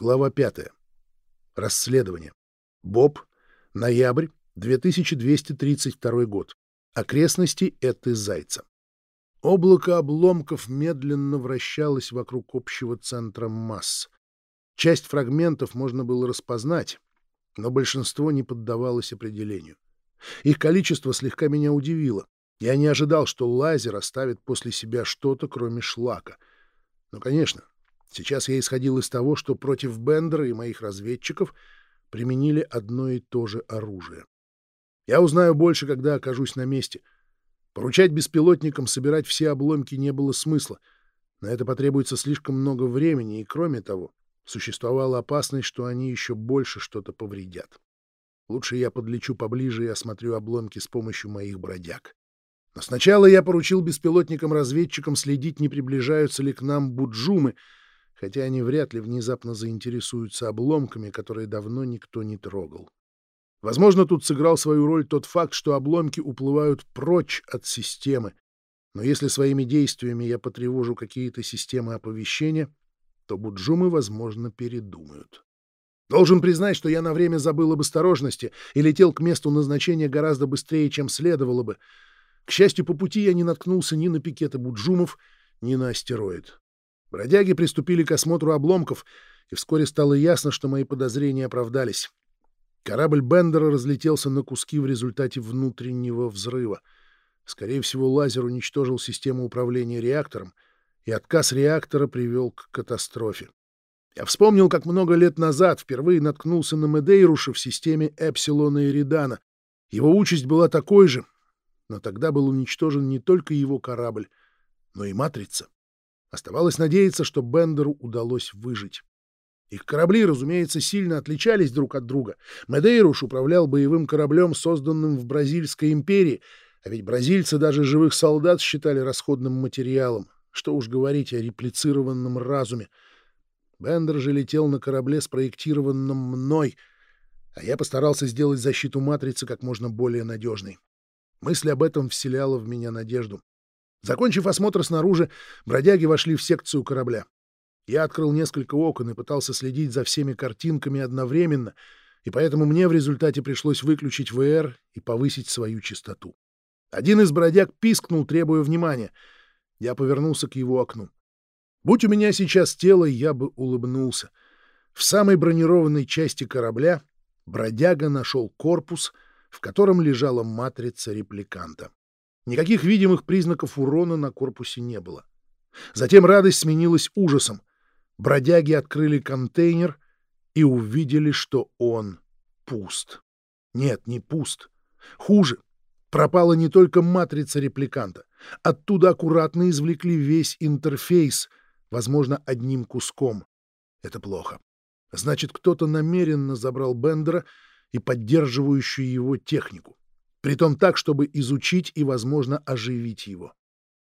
Глава 5. Расследование. Боб. Ноябрь 2232 год. Окрестности Эты Зайца. Облако обломков медленно вращалось вокруг общего центра масс. Часть фрагментов можно было распознать, но большинство не поддавалось определению. Их количество слегка меня удивило. Я не ожидал, что лазер оставит после себя что-то, кроме шлака. Но, конечно, сейчас я исходил из того, что против Бендера и моих разведчиков применили одно и то же оружие. Я узнаю больше, когда окажусь на месте. Поручать беспилотникам собирать все обломки не было смысла. На это потребуется слишком много времени, и, кроме того, существовала опасность, что они еще больше что-то повредят. Лучше я подлечу поближе и осмотрю обломки с помощью моих бродяг. Но сначала я поручил беспилотникам-разведчикам следить, не приближаются ли к нам буджумы, хотя они вряд ли внезапно заинтересуются обломками, которые давно никто не трогал. Возможно, тут сыграл свою роль тот факт, что обломки уплывают прочь от системы, но если своими действиями я потревожу какие-то системы оповещения, то буджумы, возможно, передумают. Должен признать, что я на время забыл об осторожности и летел к месту назначения гораздо быстрее, чем следовало бы. К счастью, по пути я не наткнулся ни на пикеты буджумов, ни на астероид. Бродяги приступили к осмотру обломков, и вскоре стало ясно, что мои подозрения оправдались. Корабль Бендера разлетелся на куски в результате внутреннего взрыва. Скорее всего, лазер уничтожил систему управления реактором, и отказ реактора привел к катастрофе. Я вспомнил, как много лет назад впервые наткнулся на Медейруша в системе Эпсилона и Редана. Его участь была такой же, но тогда был уничтожен не только его корабль, но и Матрица. Оставалось надеяться, что Бендеру удалось выжить. Их корабли, разумеется, сильно отличались друг от друга. Медейруш управлял боевым кораблем, созданным в Бразильской империи, а ведь бразильцы даже живых солдат считали расходным материалом. Что уж говорить о реплицированном разуме — Бендер же летел на корабле, спроектированном мной, а я постарался сделать защиту матрицы как можно более надежной. Мысль об этом вселяла в меня надежду. Закончив осмотр снаружи, бродяги вошли в секцию корабля. Я открыл несколько окон и пытался следить за всеми картинками одновременно, и поэтому мне в результате пришлось выключить ВР и повысить свою частоту. Один из бродяг пискнул, требуя внимания. Я повернулся к его окну. Будь у меня сейчас тело, я бы улыбнулся. В самой бронированной части корабля бродяга нашел корпус, в котором лежала матрица репликанта. Никаких видимых признаков урона на корпусе не было. Затем радость сменилась ужасом. Бродяги открыли контейнер и увидели, что он пуст. Нет, не пуст. Хуже. Пропала не только матрица репликанта. Оттуда аккуратно извлекли весь интерфейс — возможно, одним куском. Это плохо. Значит, кто-то намеренно забрал Бендера и поддерживающую его технику. Притом так, чтобы изучить и, возможно, оживить его.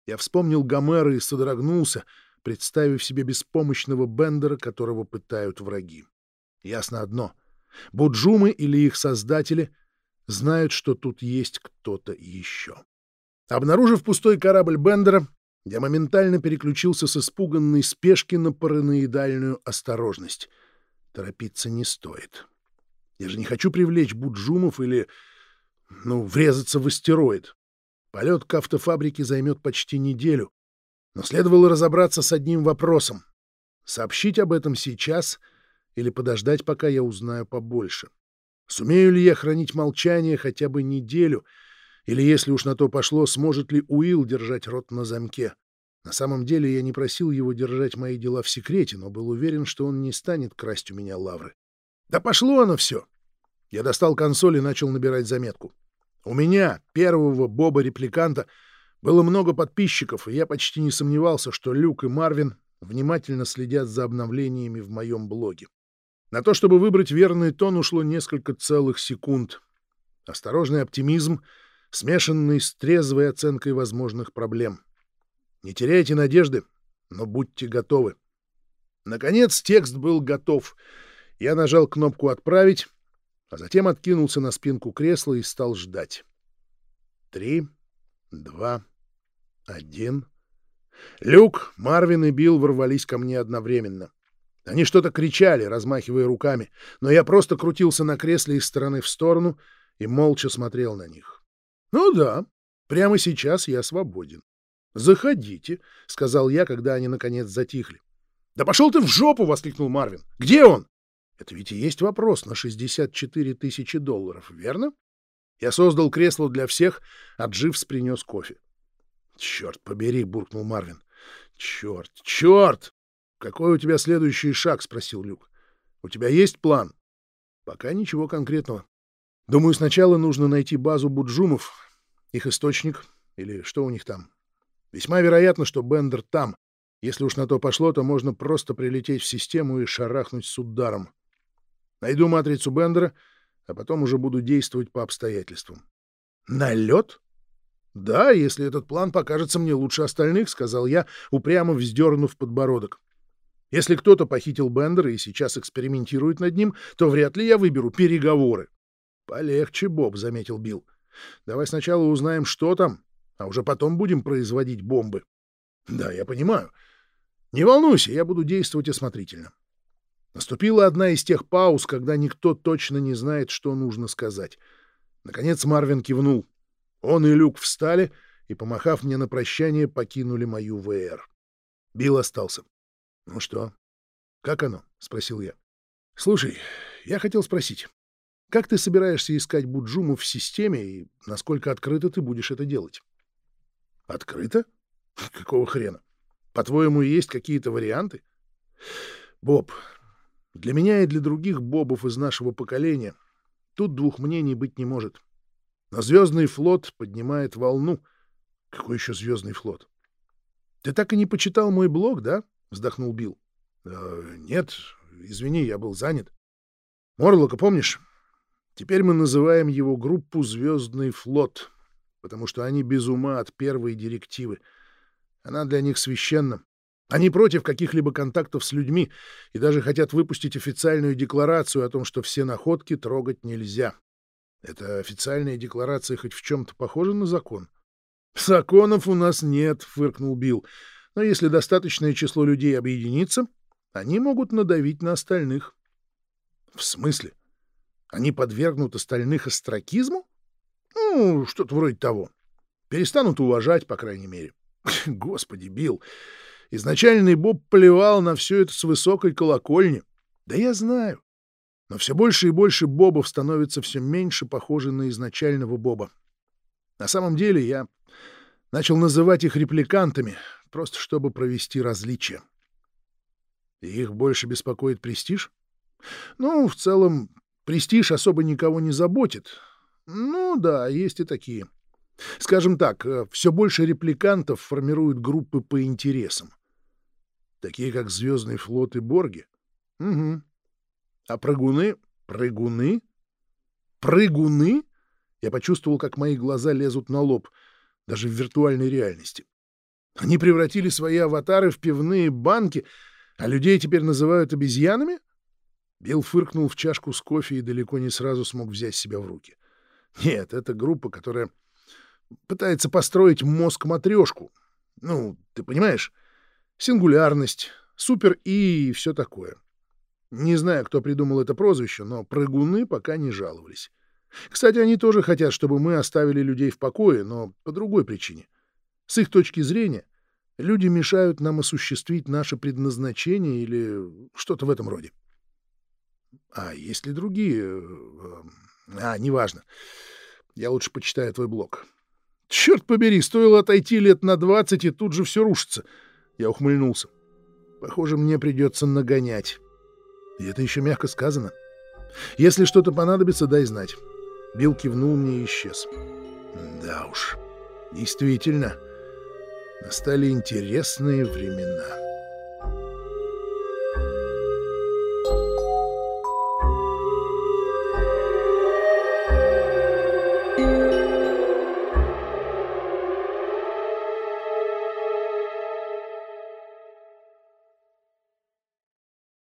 Я вспомнил Гомера и содрогнулся, представив себе беспомощного Бендера, которого пытают враги. Ясно одно. Буджумы или их создатели знают, что тут есть кто-то еще. Обнаружив пустой корабль Бендера, я моментально переключился с испуганной спешки на параноидальную осторожность. Торопиться не стоит. Я же не хочу привлечь буджумов или, ну, врезаться в астероид. Полет к автофабрике займет почти неделю. Но следовало разобраться с одним вопросом. Сообщить об этом сейчас или подождать, пока я узнаю побольше. Сумею ли я хранить молчание хотя бы неделю — или, если уж на то пошло, сможет ли Уилл держать рот на замке? На самом деле я не просил его держать мои дела в секрете, но был уверен, что он не станет красть у меня лавры. Да пошло оно все! Я достал консоль и начал набирать заметку. У меня, первого Боба-репликанта, было много подписчиков, и я почти не сомневался, что Люк и Марвин внимательно следят за обновлениями в моем блоге. На то, чтобы выбрать верный тон, ушло несколько целых секунд. Осторожный оптимизм — смешанный с трезвой оценкой возможных проблем. Не теряйте надежды, но будьте готовы. Наконец текст был готов. Я нажал кнопку «Отправить», а затем откинулся на спинку кресла и стал ждать. Три, два, один. Люк, Марвин и Билл ворвались ко мне одновременно. Они что-то кричали, размахивая руками, но я просто крутился на кресле из стороны в сторону и молча смотрел на них. Ну да, прямо сейчас я свободен. «Заходите», — сказал я, когда они наконец затихли. «Да пошел ты в жопу!» — воскликнул Марвин. «Где он?» «Это ведь и есть вопрос на 64 тысячи долларов, верно?» Я создал кресло для всех, а Дживс принес кофе. «Черт побери!» — буркнул Марвин. «Черт! Черт! Какой у тебя следующий шаг?» — спросил Люк. «У тебя есть план?» «Пока ничего конкретного. Думаю, сначала нужно найти базу Буджумов, их источник или что у них там. Весьма вероятно, что Бендер там. Если уж на то пошло, то можно просто прилететь в систему и шарахнуть с ударом. Найду матрицу Бендера, а потом уже буду действовать по обстоятельствам. Налет? Да, если этот план покажется мне лучше остальных, сказал я, упрямо вздернув подбородок. Если кто-то похитил Бендера и сейчас экспериментирует над ним, то вряд ли я выберу переговоры. Полегче, Боб, заметил Билл. Давай сначала узнаем, что там, а уже потом будем производить бомбы. Да, я понимаю. Не волнуйся, я буду действовать осмотрительно. Наступила одна из тех пауз, когда никто точно не знает, что нужно сказать. Наконец Марвин кивнул. Он и Люк встали и, помахав мне на прощание, покинули мою ВР. Билл остался. — Ну что? Как оно? — спросил я. — Слушай, я хотел спросить. Как ты собираешься искать Буджуму в системе и насколько открыто ты будешь это делать? Открыто? Какого хрена? По-твоему, есть какие-то варианты? Боб, для меня и для других Бобов из нашего поколения тут двух мнений быть не может. Но Звездный флот поднимает волну. Какой еще Звездный флот? Ты так и не почитал мой блог, да? Вздохнул Билл. Э, нет, извини, я был занят. Морлока, помнишь? Теперь мы называем его группу «Звездный флот», потому что они без ума от первой директивы. Она для них священна. Они против каких-либо контактов с людьми и даже хотят выпустить официальную декларацию о том, что все находки трогать нельзя. Эта официальная декларация хоть в чем-то похожа на закон? «Законов у нас нет», — фыркнул Билл. «Но если достаточное число людей объединится, они могут надавить на остальных». «В смысле?» Они подвергнут остальных остракизму? Ну, что-то вроде того. Перестанут уважать, по крайней мере. Господи, Билл, изначальный Боб плевал на все это с высокой колокольни. Да я знаю. Но все больше и больше Бобов становится все меньше похожи на изначального Боба. На самом деле я начал называть их репликантами, просто чтобы провести различия. И их больше беспокоит престиж? Ну, в целом, Престиж особо никого не заботит. Ну да, есть и такие. Скажем так, э, все больше репликантов формируют группы по интересам. Такие, как Звездный флот и Борги. Угу. А прыгуны? Прыгуны? Прыгуны? Я почувствовал, как мои глаза лезут на лоб, даже в виртуальной реальности. Они превратили свои аватары в пивные банки, а людей теперь называют обезьянами? Билл фыркнул в чашку с кофе и далеко не сразу смог взять себя в руки. Нет, это группа, которая пытается построить мозг-матрешку. Ну, ты понимаешь? Сингулярность, супер-и и все такое. Не знаю, кто придумал это прозвище, но прыгуны пока не жаловались. Кстати, они тоже хотят, чтобы мы оставили людей в покое, но по другой причине. С их точки зрения, люди мешают нам осуществить наше предназначение или что-то в этом роде. А есть ли другие? Э, а, неважно. Я лучше почитаю твой блог. Черт побери, стоило отойти лет на двадцать, и тут же все рушится. Я ухмыльнулся. Похоже, мне придется нагонять. И это еще мягко сказано. Если что-то понадобится, дай знать. Билл кивнул мне и исчез. Да уж, действительно, настали интересные времена.